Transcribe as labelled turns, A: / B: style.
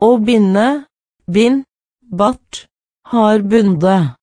A: Å binde, bind, bart, har bundet.